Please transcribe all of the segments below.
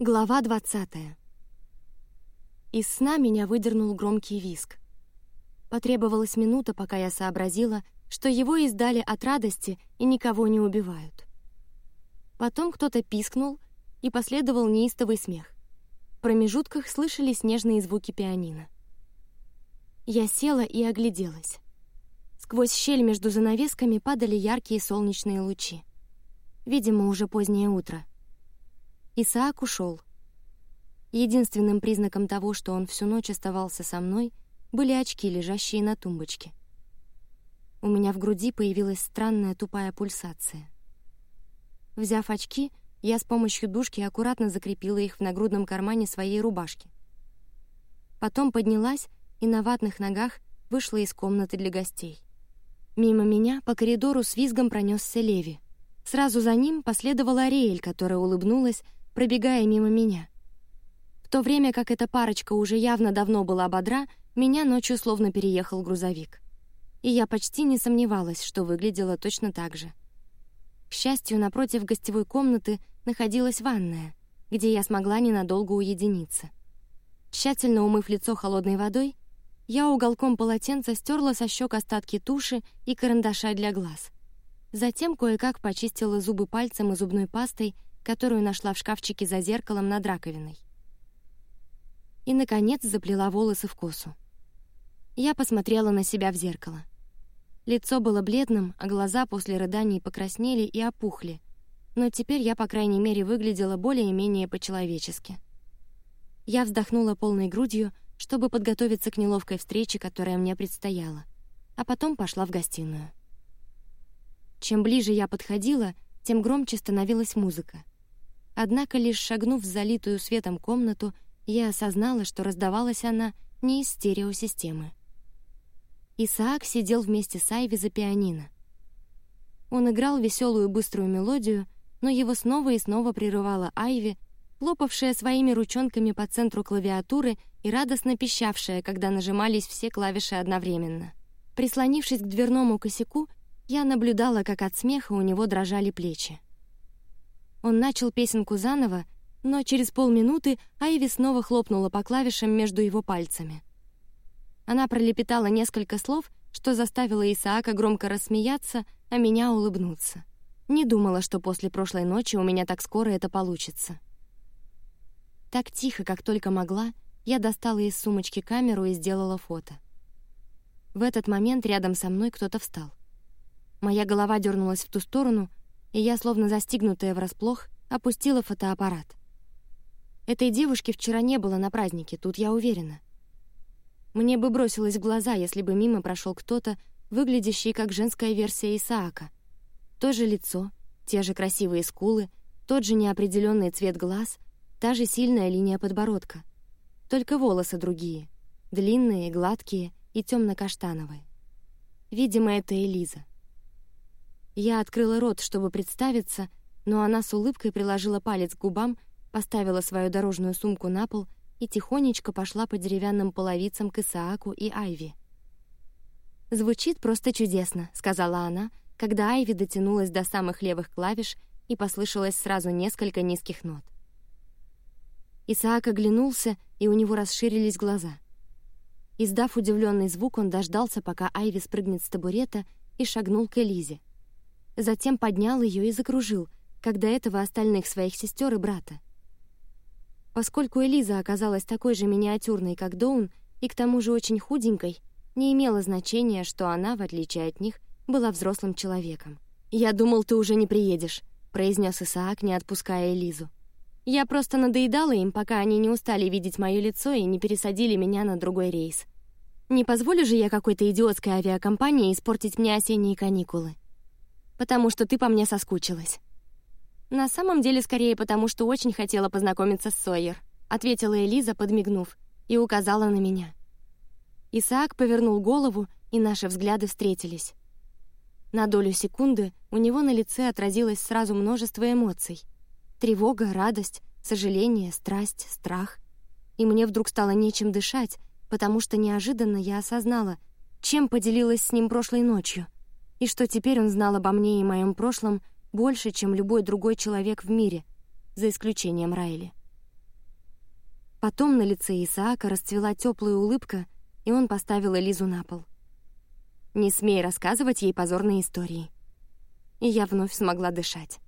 Глава 20. Из сна меня выдернул громкий визг. Потребовалась минута, пока я сообразила, что его издали от радости и никого не убивают. Потом кто-то пискнул, и последовал неистовый смех. В промежутках слышались нежные звуки пианино. Я села и огляделась. Сквозь щель между занавесками падали яркие солнечные лучи. Видимо, уже позднее утро — Исаак ушел. Единственным признаком того, что он всю ночь оставался со мной, были очки, лежащие на тумбочке. У меня в груди появилась странная тупая пульсация. Взяв очки, я с помощью дужки аккуратно закрепила их в нагрудном кармане своей рубашки. Потом поднялась и на ватных ногах вышла из комнаты для гостей. Мимо меня по коридору с визгом пронесся Леви. Сразу за ним последовала Ариэль, которая улыбнулась, пробегая мимо меня. В то время как эта парочка уже явно давно была бодра, меня ночью словно переехал грузовик. И я почти не сомневалась, что выглядела точно так же. К счастью, напротив гостевой комнаты находилась ванная, где я смогла ненадолго уединиться. Тщательно умыв лицо холодной водой, я уголком полотенца стерла со щек остатки туши и карандаша для глаз. Затем кое-как почистила зубы пальцем и зубной пастой которую нашла в шкафчике за зеркалом над раковиной. И, наконец, заплела волосы в косу. Я посмотрела на себя в зеркало. Лицо было бледным, а глаза после рыданий покраснели и опухли, но теперь я, по крайней мере, выглядела более-менее по-человечески. Я вздохнула полной грудью, чтобы подготовиться к неловкой встрече, которая мне предстояла, а потом пошла в гостиную. Чем ближе я подходила, тем громче становилась музыка. Однако лишь шагнув в залитую светом комнату, я осознала, что раздавалась она не из стереосистемы. Исаак сидел вместе с Айви за пианино. Он играл веселую быструю мелодию, но его снова и снова прерывала Айви, хлопавшая своими ручонками по центру клавиатуры и радостно пищавшая, когда нажимались все клавиши одновременно. Прислонившись к дверному косяку, я наблюдала, как от смеха у него дрожали плечи. Он начал песенку заново, но через полминуты Айви снова хлопнула по клавишам между его пальцами. Она пролепетала несколько слов, что заставило Исаака громко рассмеяться, а меня улыбнуться. Не думала, что после прошлой ночи у меня так скоро это получится. Так тихо, как только могла, я достала из сумочки камеру и сделала фото. В этот момент рядом со мной кто-то встал. Моя голова дернулась в ту сторону, и я, словно застигнутая врасплох, опустила фотоаппарат. Этой девушки вчера не было на празднике, тут я уверена. Мне бы бросилось в глаза, если бы мимо прошел кто-то, выглядящий как женская версия Исаака. То же лицо, те же красивые скулы, тот же неопределенный цвет глаз, та же сильная линия подбородка. Только волосы другие, длинные, гладкие и темно-каштановые. Видимо, это Элиза. Я открыла рот, чтобы представиться, но она с улыбкой приложила палец к губам, поставила свою дорожную сумку на пол и тихонечко пошла по деревянным половицам к Исааку и Айви. «Звучит просто чудесно», — сказала она, когда Айви дотянулась до самых левых клавиш и послышалось сразу несколько низких нот. Исаак оглянулся, и у него расширились глаза. Издав удивленный звук, он дождался, пока Айви спрыгнет с табурета и шагнул к Элизе затем поднял ее и закружил, как до этого остальных своих сестер и брата. Поскольку Элиза оказалась такой же миниатюрной, как Доун, и к тому же очень худенькой, не имело значения, что она, в отличие от них, была взрослым человеком. «Я думал, ты уже не приедешь», — произнес Исаак, не отпуская Элизу. «Я просто надоедала им, пока они не устали видеть мое лицо и не пересадили меня на другой рейс. Не позволю же я какой-то идиотской авиакомпании испортить мне осенние каникулы» потому что ты по мне соскучилась». «На самом деле, скорее потому, что очень хотела познакомиться с Сойер», ответила Элиза, подмигнув, и указала на меня. Исаак повернул голову, и наши взгляды встретились. На долю секунды у него на лице отразилось сразу множество эмоций. Тревога, радость, сожаление, страсть, страх. И мне вдруг стало нечем дышать, потому что неожиданно я осознала, чем поделилась с ним прошлой ночью — и что теперь он знал обо мне и моем прошлом больше, чем любой другой человек в мире, за исключением Райли. Потом на лице Исаака расцвела теплая улыбка, и он поставил Элизу на пол. «Не смей рассказывать ей позорные истории». И я вновь смогла дышать.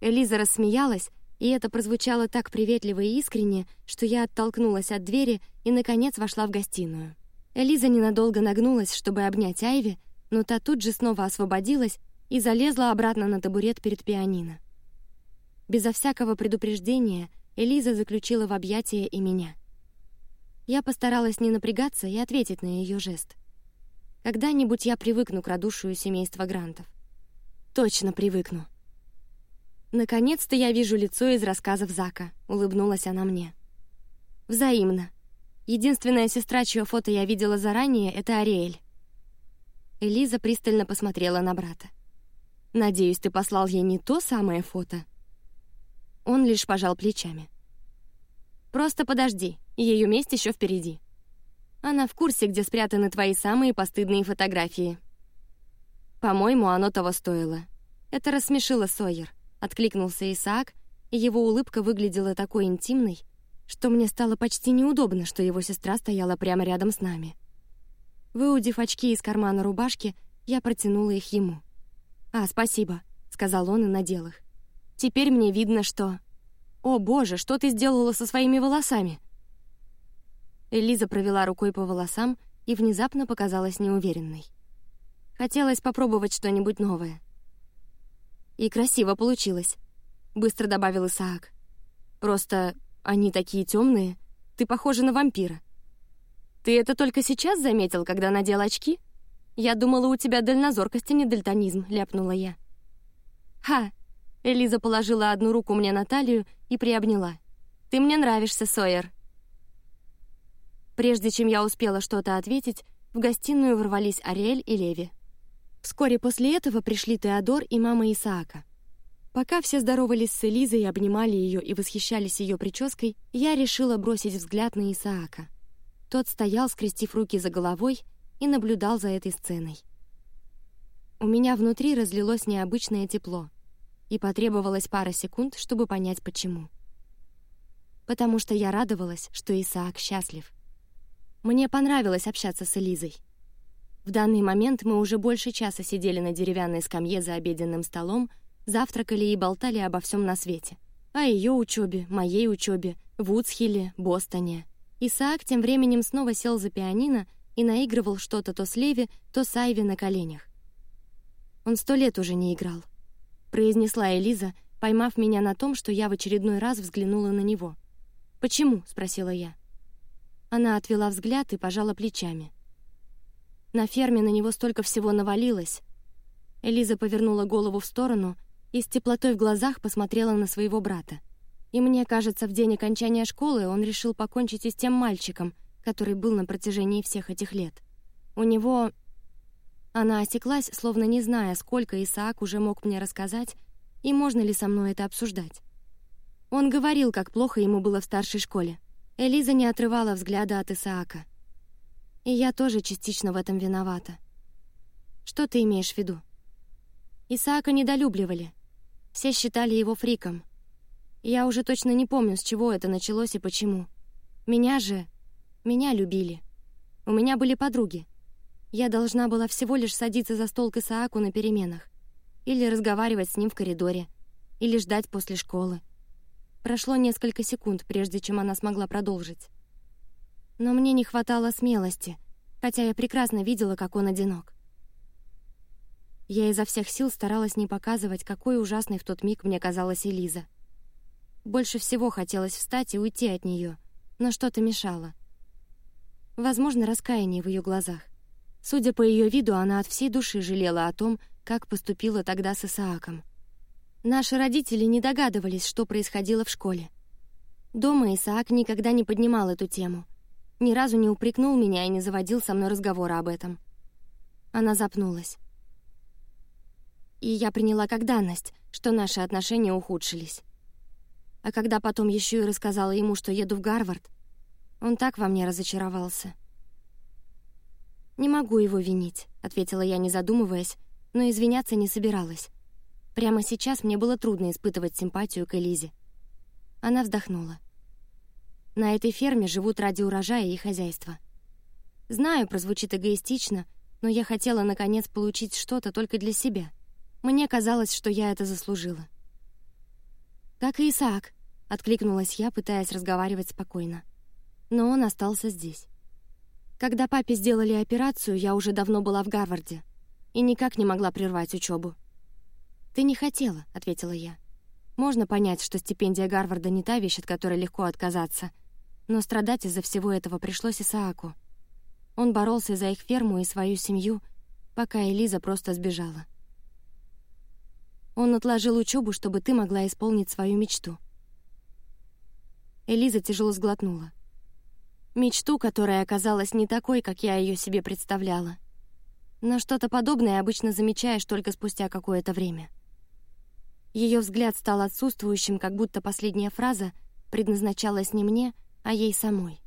Элиза рассмеялась, и это прозвучало так приветливо и искренне, что я оттолкнулась от двери и, наконец, вошла в гостиную. Элиза ненадолго нагнулась, чтобы обнять Айви, но та тут же снова освободилась и залезла обратно на табурет перед пианино. Безо всякого предупреждения Элиза заключила в объятия и меня. Я постаралась не напрягаться и ответить на ее жест. Когда-нибудь я привыкну к радушию семейства Грантов. Точно привыкну. Наконец-то я вижу лицо из рассказов Зака. Улыбнулась она мне. Взаимно. Единственная сестра, чье фото я видела заранее, это Ариэль. Элиза пристально посмотрела на брата. Надеюсь, ты послал ей не то самое фото. Он лишь пожал плечами. Просто подожди, ее месть еще впереди. Она в курсе, где спрятаны твои самые постыдные фотографии. По-моему, оно того стоило. Это рассмешило Сойер. Откликнулся Исаак, и его улыбка выглядела такой интимной, что мне стало почти неудобно, что его сестра стояла прямо рядом с нами. Выудив очки из кармана рубашки, я протянула их ему. «А, спасибо», — сказал он и надел их. Теперь мне видно, что... О, боже, что ты сделала со своими волосами? Элиза провела рукой по волосам и внезапно показалась неуверенной. Хотелось попробовать что-нибудь новое. И красиво получилось, быстро добавил Исаак. Просто они такие темные. Ты похожа на вампира. Ты это только сейчас заметил, когда надел очки? Я думала, у тебя дальнозоркость, а не дальтонизм, ляпнула я. Ха, Элиза положила одну руку мне на талию и приобняла. «Ты мне нравишься, Сойер». Прежде чем я успела что-то ответить, в гостиную ворвались Ариэль и Леви. Вскоре после этого пришли Теодор и мама Исаака. Пока все здоровались с Элизой обнимали ее и восхищались ее прической, я решила бросить взгляд на Исаака. Тот стоял, скрестив руки за головой, и наблюдал за этой сценой. У меня внутри разлилось необычное тепло и потребовалось пара секунд, чтобы понять, почему. Потому что я радовалась, что Исаак счастлив. Мне понравилось общаться с Элизой. В данный момент мы уже больше часа сидели на деревянной скамье за обеденным столом, завтракали и болтали обо всем на свете. О ее учебе, моей учебе, в Уцхилле, Бостоне. Исаак тем временем снова сел за пианино и наигрывал что-то то с Леви, то с Айви на коленях. Он сто лет уже не играл произнесла Элиза, поймав меня на том, что я в очередной раз взглянула на него. Почему? спросила я. Она отвела взгляд и пожала плечами. На ферме на него столько всего навалилось. Элиза повернула голову в сторону и с теплотой в глазах посмотрела на своего брата. И мне кажется, в день окончания школы он решил покончить и с тем мальчиком, который был на протяжении всех этих лет. У него она осеклась, словно не зная, сколько Исаак уже мог мне рассказать и можно ли со мной это обсуждать. Он говорил, как плохо ему было в старшей школе. Элиза не отрывала взгляда от Исаака. И я тоже частично в этом виновата. Что ты имеешь в виду? Исаака недолюбливали. Все считали его фриком. Я уже точно не помню, с чего это началось и почему. Меня же... Меня любили. У меня были подруги. Я должна была всего лишь садиться за стол к Исааку на переменах, или разговаривать с ним в коридоре, или ждать после школы. Прошло несколько секунд, прежде чем она смогла продолжить. Но мне не хватало смелости, хотя я прекрасно видела, как он одинок. Я изо всех сил старалась не показывать, какой ужасной в тот миг мне казалась Элиза. Больше всего хотелось встать и уйти от нее, но что-то мешало. Возможно, раскаяние в ее глазах. Судя по ее виду, она от всей души жалела о том, как поступила тогда с Исааком. Наши родители не догадывались, что происходило в школе. Дома Исаак никогда не поднимал эту тему, ни разу не упрекнул меня и не заводил со мной разговора об этом. Она запнулась, и я приняла как данность, что наши отношения ухудшились. А когда потом еще и рассказала ему, что еду в Гарвард, он так во мне разочаровался. Не могу его винить, ответила я, не задумываясь, но извиняться не собиралась. Прямо сейчас мне было трудно испытывать симпатию к Элизе. Она вздохнула. На этой ферме живут ради урожая и хозяйства. Знаю, прозвучит эгоистично, но я хотела наконец получить что-то только для себя. Мне казалось, что я это заслужила. Как и Исаак, откликнулась я, пытаясь разговаривать спокойно. Но он остался здесь. Когда папе сделали операцию, я уже давно была в Гарварде и никак не могла прервать учебу. Ты не хотела, ответила я. Можно понять, что стипендия Гарварда не та вещь, от которой легко отказаться, но страдать из-за всего этого пришлось Исааку. Он боролся за их ферму и свою семью, пока Элиза просто сбежала. Он отложил учебу, чтобы ты могла исполнить свою мечту. Элиза тяжело сглотнула. Мечту, которая оказалась не такой, как я ее себе представляла. Но что-то подобное обычно замечаешь только спустя какое-то время. Ее взгляд стал отсутствующим, как будто последняя фраза предназначалась не мне, а ей самой.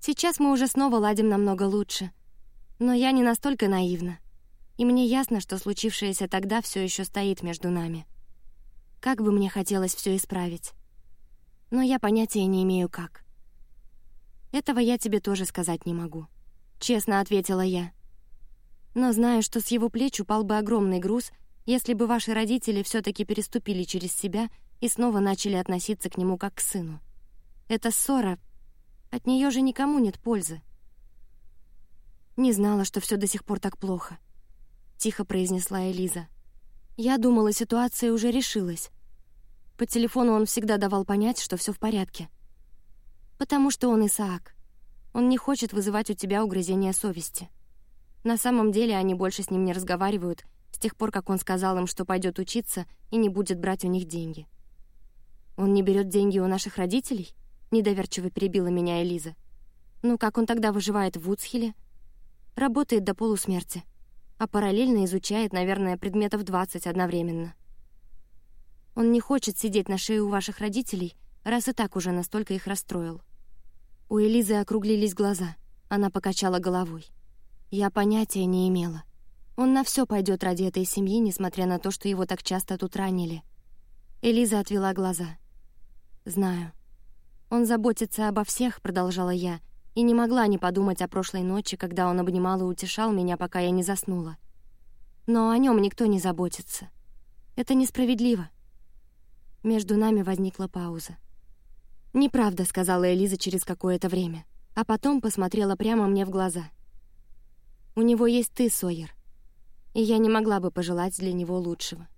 Сейчас мы уже снова ладим намного лучше, но я не настолько наивна, и мне ясно, что случившееся тогда все еще стоит между нами. Как бы мне хотелось все исправить, но я понятия не имею как. Этого я тебе тоже сказать не могу, честно ответила я. Но знаю, что с его плеч упал бы огромный груз, если бы ваши родители все-таки переступили через себя и снова начали относиться к нему как к сыну. Эта ссора, от нее же никому нет пользы. Не знала, что все до сих пор так плохо. Тихо произнесла Элиза. Я думала, ситуация уже решилась. По телефону он всегда давал понять, что все в порядке. Потому что он Исаак. Он не хочет вызывать у тебя угрызения совести. На самом деле они больше с ним не разговаривают с тех пор, как он сказал им, что пойдет учиться и не будет брать у них деньги. Он не берет деньги у наших родителей? Недоверчиво перебила меня Элиза. Ну как он тогда выживает в Вудсхилле? Работает до полусмерти, а параллельно изучает, наверное, предметов двадцать одновременно. Он не хочет сидеть на шее у ваших родителей, раз и так уже настолько их расстроил. У Элизы округлились глаза. Она покачала головой. Я понятия не имела. Он на все пойдет ради этой семьи, несмотря на то, что его так часто тут ранили. Элиза отвела глаза. Знаю. Он заботится обо всех, продолжала я, и не могла не подумать о прошлой ночи, когда он обнимал и утешал меня, пока я не заснула. Но о нем никто не заботится. Это несправедливо. Между нами возникла пауза. Неправда, сказала Элиза через какое-то время, а потом посмотрела прямо мне в глаза. У него есть ты, Сойер и я не могла бы пожелать для него лучшего.